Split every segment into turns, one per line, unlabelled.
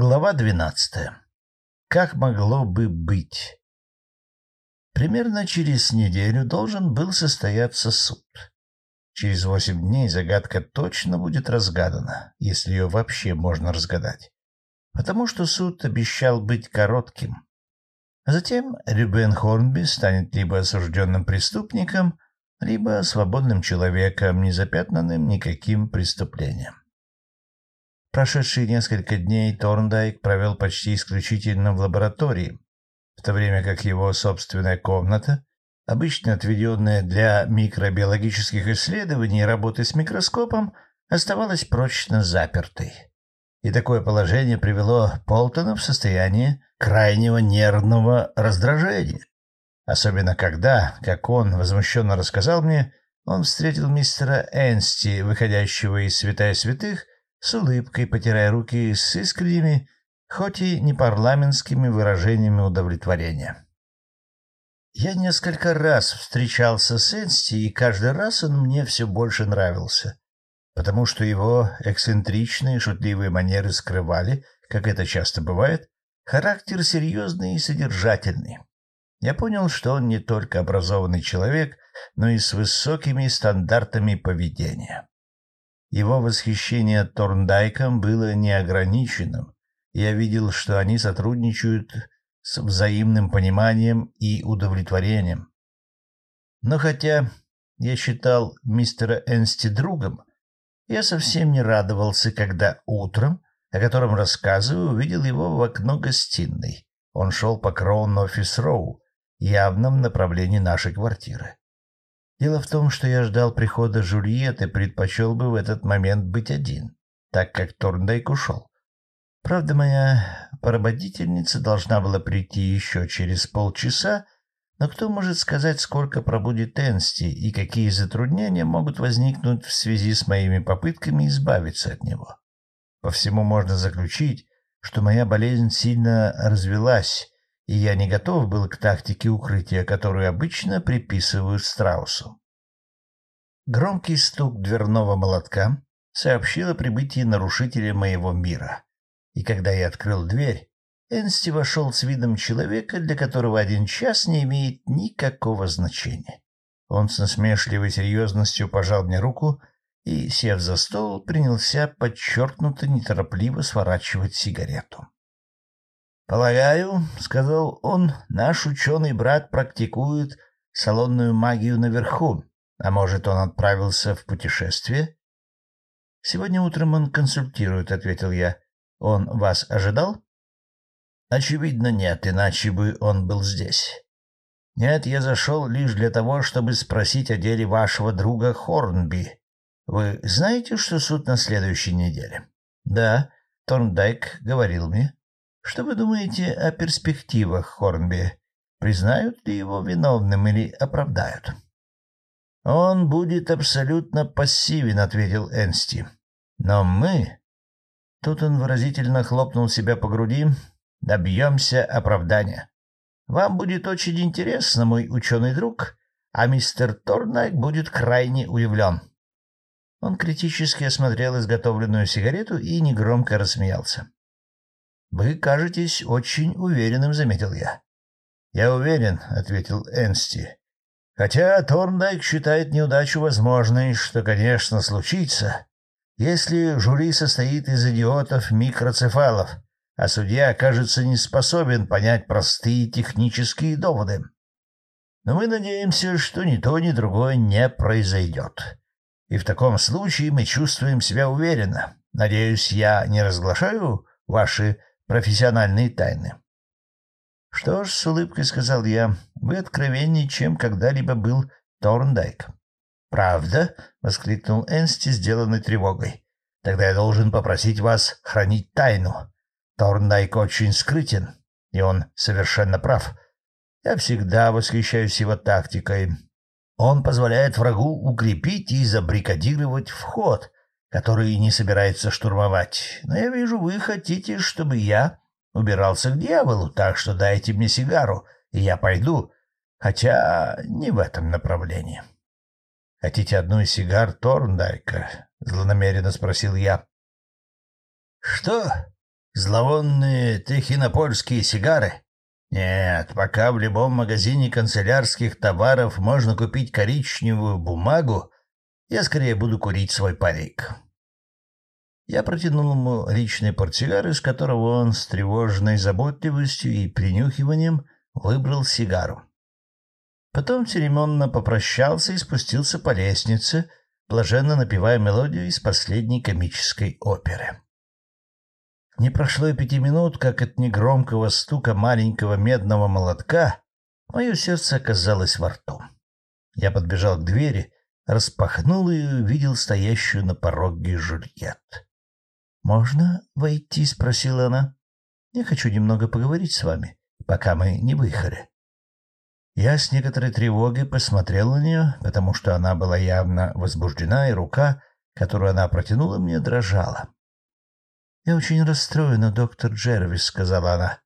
Глава двенадцатая. Как могло бы быть? Примерно через неделю должен был состояться суд. Через восемь дней загадка точно будет разгадана, если ее вообще можно разгадать. Потому что суд обещал быть коротким. А затем Рюбен Хорнби станет либо осужденным преступником, либо свободным человеком, не запятнанным никаким преступлением. Прошедшие несколько дней Торндайк провел почти исключительно в лаборатории, в то время как его собственная комната, обычно отведенная для микробиологических исследований и работы с микроскопом, оставалась прочно запертой. И такое положение привело Полтона в состояние крайнего нервного раздражения. Особенно когда, как он возмущенно рассказал мне, он встретил мистера Энсти, выходящего из святая святых, с улыбкой, потирая руки с искренними, хоть и не парламентскими выражениями удовлетворения. Я несколько раз встречался с Энсти, и каждый раз он мне все больше нравился, потому что его эксцентричные шутливые манеры скрывали, как это часто бывает, характер серьезный и содержательный. Я понял, что он не только образованный человек, но и с высокими стандартами поведения. Его восхищение Торндайком было неограниченным. Я видел, что они сотрудничают с взаимным пониманием и удовлетворением. Но хотя я считал мистера Энсти другом, я совсем не радовался, когда утром, о котором рассказываю, увидел его в окно гостиной. Он шел по Кроун-Офис-Роу, явно в направлении нашей квартиры. Дело в том, что я ждал прихода Жульетты предпочел бы в этот момент быть один, так как Торндайк ушел. Правда, моя поработительница должна была прийти еще через полчаса, но кто может сказать, сколько пробудет Энсти и какие затруднения могут возникнуть в связи с моими попытками избавиться от него? По всему можно заключить, что моя болезнь сильно развелась, и я не готов был к тактике укрытия, которую обычно приписывают страусу. Громкий стук дверного молотка сообщил о прибытии нарушителя моего мира. И когда я открыл дверь, Энсти вошел с видом человека, для которого один час не имеет никакого значения. Он с насмешливой серьезностью пожал мне руку и, сев за стол, принялся подчеркнуто неторопливо сворачивать сигарету. «Полагаю, — сказал он, — наш ученый брат практикует салонную магию наверху, а может, он отправился в путешествие?» «Сегодня утром он консультирует», — ответил я. «Он вас ожидал?» «Очевидно, нет, иначе бы он был здесь». «Нет, я зашел лишь для того, чтобы спросить о деле вашего друга Хорнби. Вы знаете, что суд на следующей неделе?» «Да, Торндайк говорил мне». Что вы думаете о перспективах Хорнби? Признают ли его виновным или оправдают? Он будет абсолютно пассивен, ответил Энсти. Но мы... Тут он выразительно хлопнул себя по груди. Добьемся оправдания. Вам будет очень интересно, мой ученый друг, а мистер Торнайк будет крайне удивлен. Он критически осмотрел изготовленную сигарету и негромко рассмеялся. — Вы кажетесь очень уверенным, — заметил я. — Я уверен, — ответил Энсти. — Хотя Торндайк считает неудачу возможной, что, конечно, случится, если жюри состоит из идиотов-микроцефалов, а судья окажется не способен понять простые технические доводы. Но мы надеемся, что ни то, ни другое не произойдет. И в таком случае мы чувствуем себя уверенно. Надеюсь, я не разглашаю ваши профессиональные тайны. — Что ж, — с улыбкой сказал я, — вы откровеннее, чем когда-либо был Торндайк. — Правда? — воскликнул Энсти, сделанной тревогой. — Тогда я должен попросить вас хранить тайну. Торндайк очень скрытен, и он совершенно прав. Я всегда восхищаюсь его тактикой. Он позволяет врагу укрепить и забрикадировать вход, который не собирается штурмовать. Но я вижу, вы хотите, чтобы я убирался к дьяволу, так что дайте мне сигару, и я пойду, хотя не в этом направлении. — Хотите одну из сигар Торндайка? — злонамеренно спросил я. — Что? Зловонные техинопольские сигары? Нет, пока в любом магазине канцелярских товаров можно купить коричневую бумагу, я скорее буду курить свой парик. Я протянул ему личный портсигар, из которого он с тревожной заботливостью и принюхиванием выбрал сигару. Потом церемонно попрощался и спустился по лестнице, блаженно напевая мелодию из последней комической оперы. Не прошло и пяти минут, как от негромкого стука маленького медного молотка мое сердце оказалось во рту. Я подбежал к двери, распахнул и увидел стоящую на пороге Жульет. «Можно войти?» — спросила она. «Я хочу немного поговорить с вами, пока мы не выехали». Я с некоторой тревогой посмотрел на нее, потому что она была явно возбуждена, и рука, которую она протянула мне, дрожала. «Я очень расстроена, доктор Джервис», — сказала она,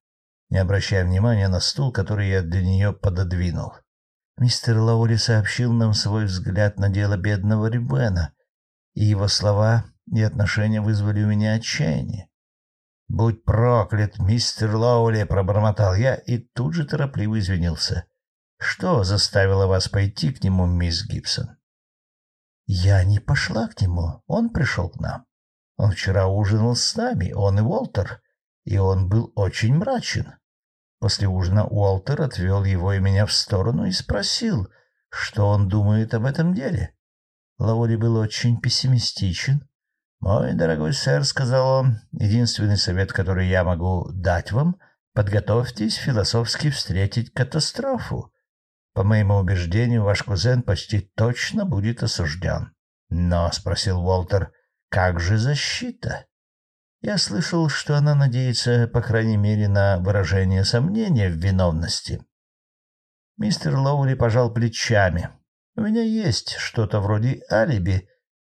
не обращая внимания на стул, который я для нее пододвинул. «Мистер Лаули сообщил нам свой взгляд на дело бедного Рибена, и его слова и отношения вызвали у меня отчаяние. «Будь проклят, мистер Лоули!» — пробормотал я и тут же торопливо извинился. «Что заставило вас пойти к нему, мисс Гибсон?» «Я не пошла к нему. Он пришел к нам. Он вчера ужинал с нами, он и Уолтер, и он был очень мрачен. После ужина Уолтер отвел его и меня в сторону и спросил, что он думает об этом деле. Лаури был очень пессимистичен, «Мой дорогой сэр», — сказал он, — «единственный совет, который я могу дать вам, подготовьтесь философски встретить катастрофу. По моему убеждению, ваш кузен почти точно будет осужден». «Но», — спросил Уолтер, — «как же защита?» Я слышал, что она надеется, по крайней мере, на выражение сомнения в виновности. Мистер Лоули пожал плечами. «У меня есть что-то вроде алиби»,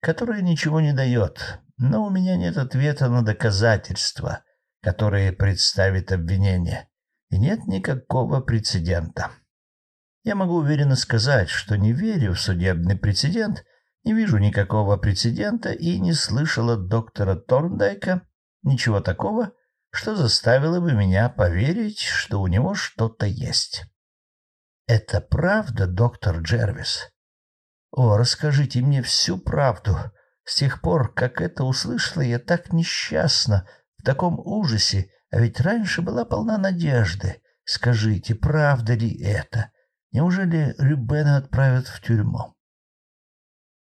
которое ничего не дает, но у меня нет ответа на доказательства, которые представит обвинение, и нет никакого прецедента. Я могу уверенно сказать, что не верю в судебный прецедент, не вижу никакого прецедента и не слышал от доктора Торндайка ничего такого, что заставило бы меня поверить, что у него что-то есть. Это правда, доктор Джервис? О, расскажите мне всю правду. С тех пор, как это услышала, я так несчастна, в таком ужасе, а ведь раньше была полна надежды. Скажите, правда ли это? Неужели Рюбена отправят в тюрьму?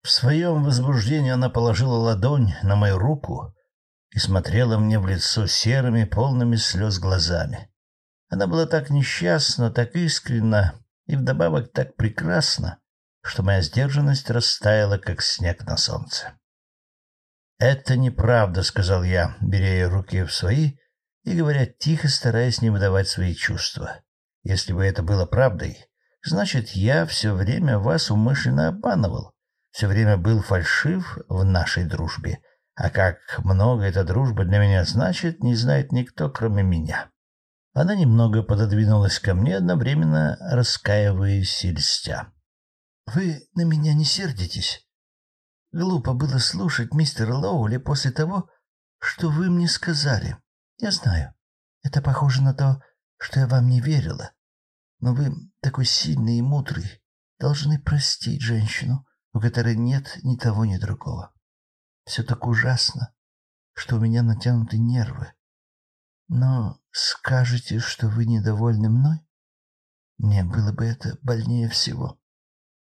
В своем возбуждении она положила ладонь на мою руку и смотрела мне в лицо серыми, полными слез глазами. Она была так несчастна, так искренна и вдобавок так прекрасна, что моя сдержанность растаяла, как снег на солнце. «Это неправда», — сказал я, беря ее руки в свои и говоря тихо, стараясь не выдавать свои чувства. «Если бы это было правдой, значит, я все время вас умышленно обманывал, все время был фальшив в нашей дружбе, а как много эта дружба для меня значит, не знает никто, кроме меня». Она немного пододвинулась ко мне, одновременно раскаиваясь и льстя. Вы на меня не сердитесь? Глупо было слушать мистера Лоули после того, что вы мне сказали. Я знаю, это похоже на то, что я вам не верила. Но вы такой сильный и мудрый, должны простить женщину, у которой нет ни того, ни другого. Все так ужасно, что у меня натянуты нервы. Но скажете, что вы недовольны мной? Мне было бы это больнее всего.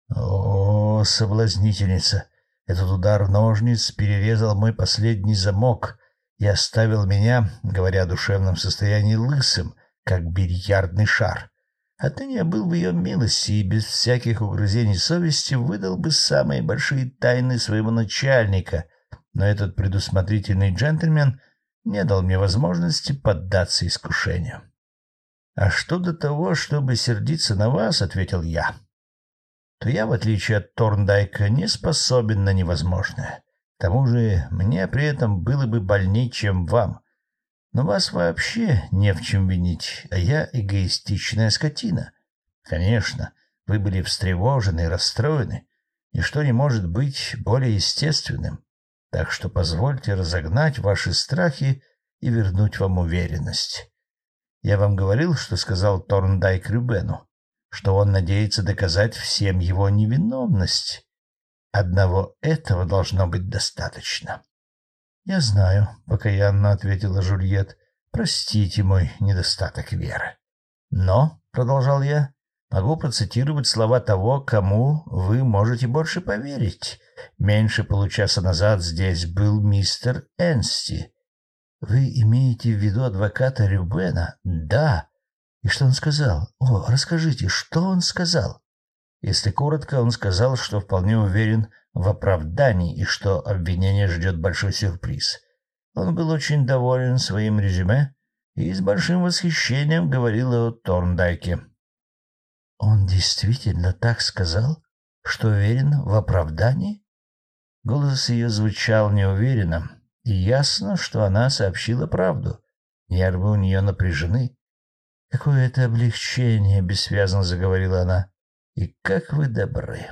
О, соблазнительница! Этот удар ножниц перерезал мой последний замок и оставил меня, говоря о душевном состоянии, лысым, как бильярдный шар. Отныне я был в ее милости и без всяких угрызений совести выдал бы самые большие тайны своего начальника, но этот предусмотрительный джентльмен не дал мне возможности поддаться искушению. — А что до того, чтобы сердиться на вас, — ответил я, то я, в отличие от Торндайка, не способен на невозможное. К тому же мне при этом было бы больней, чем вам. Но вас вообще не в чем винить, а я эгоистичная скотина. Конечно, вы были встревожены и расстроены, и что не может быть более естественным. Так что позвольте разогнать ваши страхи и вернуть вам уверенность. Я вам говорил, что сказал Торндайк Рюбену, что он надеется доказать всем его невиновность. Одного этого должно быть достаточно. — Я знаю, — покаянно ответила Жульет, — простите мой недостаток веры. Но, — продолжал я, — могу процитировать слова того, кому вы можете больше поверить. Меньше получаса назад здесь был мистер Энсти, вы имеете в виду адвоката Рюбена? Да. И что он сказал? О, расскажите, что он сказал? Если коротко, он сказал, что вполне уверен в оправдании и что обвинение ждет большой сюрприз. Он был очень доволен своим резюме и с большим восхищением говорил о Торндайке. Он действительно так сказал, что уверен в оправдании? Голос ее звучал неуверенно, и ясно, что она сообщила правду. Нервы у нее напряжены. «Какое это облегчение!» — бессвязно заговорила она. «И как вы добры!»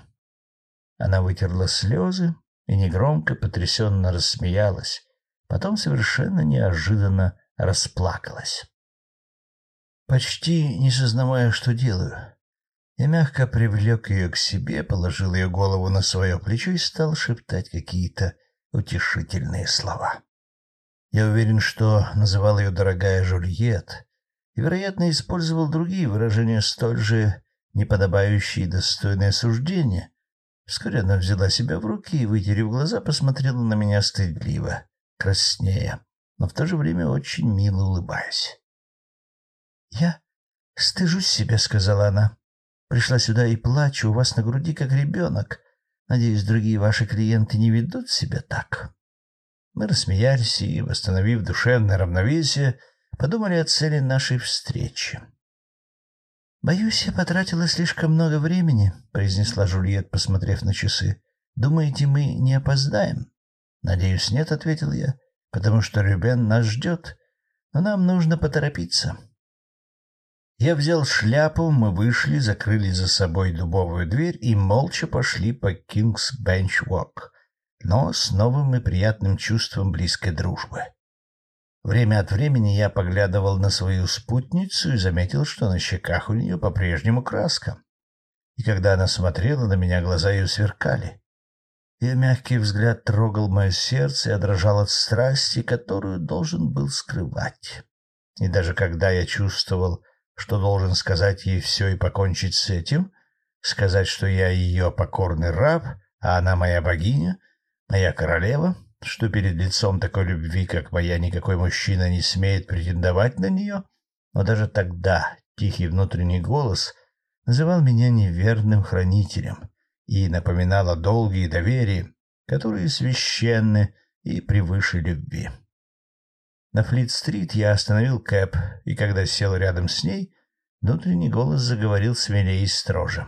Она вытерла слезы и негромко, потрясенно рассмеялась. Потом совершенно неожиданно расплакалась. Почти не сознавая, что делаю, я мягко привлек ее к себе, положил ее голову на свое плечо и стал шептать какие-то утешительные слова. Я уверен, что называл ее дорогая Жульет, и, вероятно, использовал другие выражения столь же неподобающие и достойные осуждения. Вскоре она взяла себя в руки и, вытерев глаза, посмотрела на меня стыдливо, краснея, но в то же время очень мило улыбаясь. «Я стыжусь себя», — сказала она. «Пришла сюда и плачу у вас на груди, как ребенок, Надеюсь, другие ваши клиенты не ведут себя так. Мы рассмеялись и, восстановив душевное равновесие, подумали о цели нашей встречи. «Боюсь, я потратила слишком много времени», — произнесла Жульет, посмотрев на часы. «Думаете, мы не опоздаем?» «Надеюсь, нет», — ответил я, — «потому что Рюбен нас ждет, но нам нужно поторопиться». Я взял шляпу, мы вышли, закрыли за собой дубовую дверь и молча пошли по Кингс Бенч Walk, но с новым и приятным чувством близкой дружбы. Время от времени я поглядывал на свою спутницу и заметил, что на щеках у нее по-прежнему краска. И когда она смотрела на меня, глаза ее сверкали. Ее мягкий взгляд трогал мое сердце и дрожал от страсти, которую должен был скрывать. И даже когда я чувствовал, что должен сказать ей все и покончить с этим, сказать, что я ее покорный раб, а она моя богиня, моя королева, что перед лицом такой любви, как моя, никакой мужчина не смеет претендовать на нее, но даже тогда тихий внутренний голос называл меня неверным хранителем и напоминал о долге и доверии, которые священны и превыше любви. На Флит-стрит я остановил Кэп, и когда сел рядом с ней, внутренний голос заговорил смелее и строже.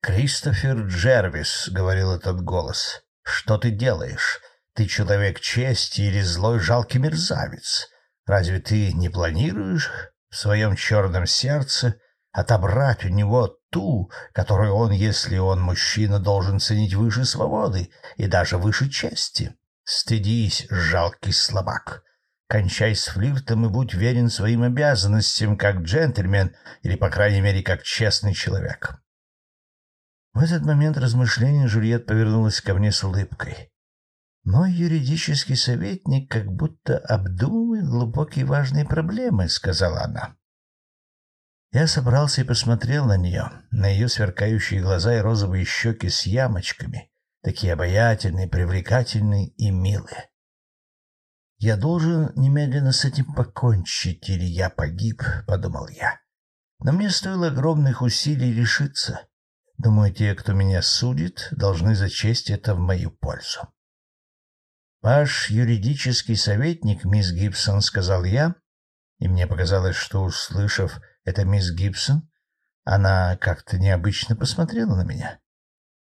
«Кристофер Джервис», — говорил этот голос, — «что ты делаешь? Ты человек чести или злой жалкий мерзавец? Разве ты не планируешь в своем черном сердце отобрать у него ту, которую он, если он мужчина, должен ценить выше свободы и даже выше чести?» Стыдись, жалкий слабак. Кончай с флиртом и будь верен своим обязанностям как джентльмен или, по крайней мере, как честный человек. В этот момент размышления Жюльет повернулась ко мне с улыбкой. «Мой юридический советник как будто обдумывает глубокие важные проблемы», — сказала она. Я собрался и посмотрел на нее, на ее сверкающие глаза и розовые щеки с ямочками, такие обаятельные, привлекательные и милые. «Я должен немедленно с этим покончить, или я погиб», — подумал я. Но мне стоило огромных усилий решиться. Думаю, те, кто меня судит, должны зачесть это в мою пользу. «Ваш юридический советник, мисс Гибсон», — сказал я, и мне показалось, что, услышав это мисс Гибсон, она как-то необычно посмотрела на меня.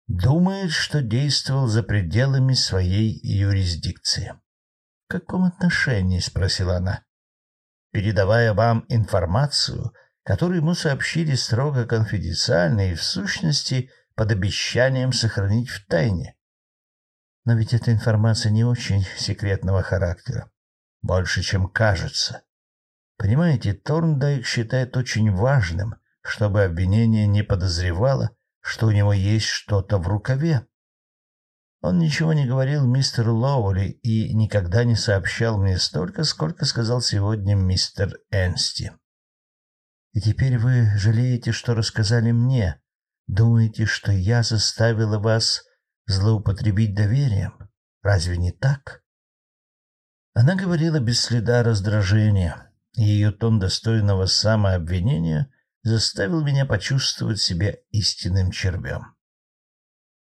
Думает, что действовал за пределами своей юрисдикции. — В каком отношении? — спросила она. — Передавая вам информацию, которую ему сообщили строго конфиденциально и, в сущности, под обещанием сохранить в тайне. Но ведь эта информация не очень секретного характера. больше, чем кажется. Понимаете, Торндайк считает очень важным, чтобы обвинение не подозревало, что у него есть что-то в рукаве. Он ничего не говорил мистеру Лоули и никогда не сообщал мне столько, сколько сказал сегодня мистер Энсти. И теперь вы жалеете, что рассказали мне? Думаете, что я заставила вас злоупотребить доверием? Разве не так? Она говорила без следа раздражения, и ее тон достойного самообвинения заставил меня почувствовать себя истинным червем.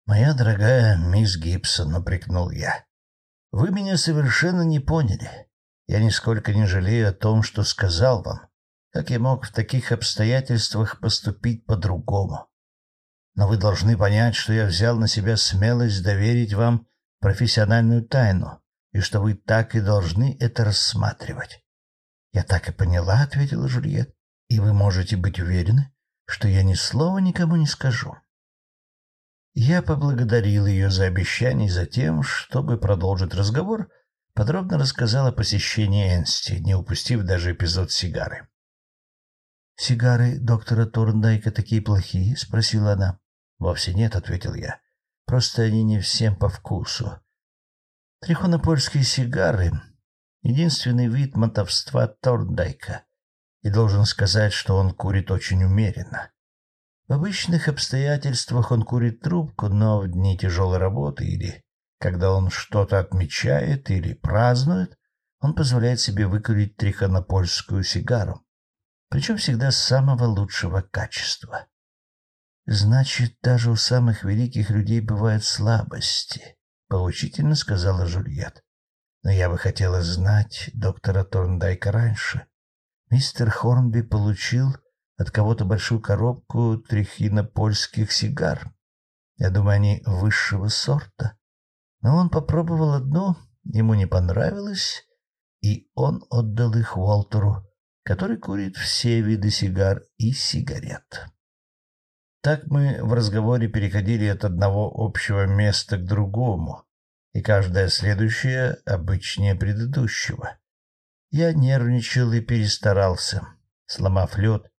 «Моя дорогая мисс Гибсон», — напрекнул я, — «вы меня совершенно не поняли. Я нисколько не жалею о том, что сказал вам. Как я мог в таких обстоятельствах поступить по-другому? Но вы должны понять, что я взял на себя смелость доверить вам профессиональную тайну, и что вы так и должны это рассматривать. — Я так и поняла, — ответила Жульет, — и вы можете быть уверены, что я ни слова никому не скажу. Я поблагодарил ее за обещание и за тем, чтобы продолжить разговор, подробно рассказал о посещении Энсти, не упустив даже эпизод сигары. «Сигары доктора Торндайка такие плохие?» — спросила она. «Вовсе нет», — ответил я. «Просто они не всем по вкусу. Трихонопольские сигары — единственный вид мотовства Торндайка, и должен сказать, что он курит очень умеренно. В обычных обстоятельствах он курит трубку, но в дни тяжелой работы или когда он что-то отмечает или празднует, он позволяет себе выкурить трихонопольскую сигару, причем всегда самого лучшего качества. Значит, даже у самых великих людей бывают слабости, поучительно сказала Жульет. Но я бы хотела знать доктора Торндайка раньше. Мистер Хорнби получил от кого-то большую коробку трихинопольских сигар. Я думаю, они высшего сорта. Но он попробовал одну, ему не понравилось, и он отдал их Уолтеру, который курит все виды сигар и сигарет. Так мы в разговоре переходили от одного общего места к другому, и каждое следующее обычнее предыдущего. Я нервничал и перестарался. Сломав лед,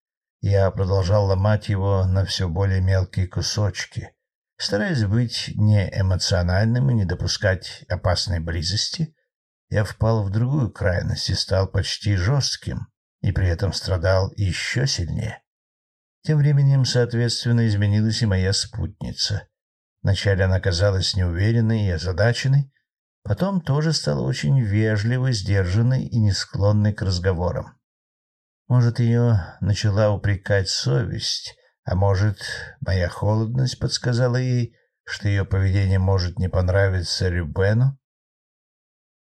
я продолжал ломать его на все более мелкие кусочки, стараясь быть неэмоциональным и не допускать опасной близости. Я впал в другую крайность и стал почти жестким, и при этом страдал еще сильнее. Тем временем, соответственно, изменилась и моя спутница. Вначале она казалась неуверенной и озадаченной, потом тоже стала очень вежливой, сдержанной и не склонной к разговорам. Может, ее начала упрекать совесть, а может, моя холодность подсказала ей, что ее поведение может не понравиться Рюбену?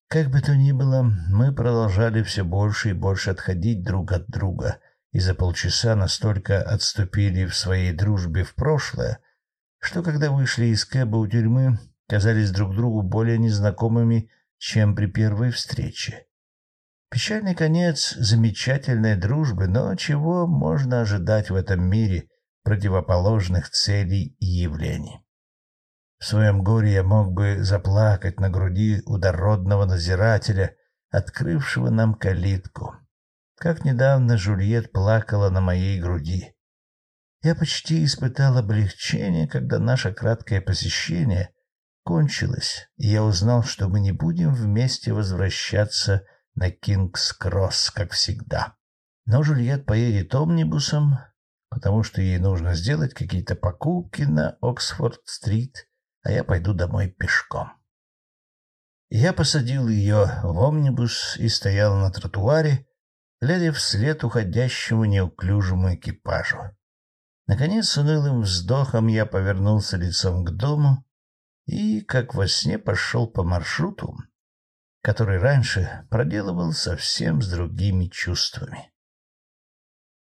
Как бы то ни было, мы продолжали все больше и больше отходить друг от друга, и за полчаса настолько отступили в своей дружбе в прошлое, что когда вышли из Кэба у тюрьмы, казались друг другу более незнакомыми, чем при первой встрече. Печальный конец замечательной дружбы, но чего можно ожидать в этом мире противоположных целей и явлений? В своем горе я мог бы заплакать на груди у назирателя, открывшего нам калитку. Как недавно Жульет плакала на моей груди. Я почти испытал облегчение, когда наше краткое посещение кончилось, и я узнал, что мы не будем вместе возвращаться на Кингс-Кросс, как всегда. Но Жульет поедет омнибусом, потому что ей нужно сделать какие-то покупки на Оксфорд-стрит, а я пойду домой пешком. Я посадил ее в омнибус и стоял на тротуаре, глядя вслед уходящему неуклюжему экипажу. Наконец, с унылым вздохом я повернулся лицом к дому и, как во сне, пошел по маршруту, который раньше проделывал совсем с другими чувствами.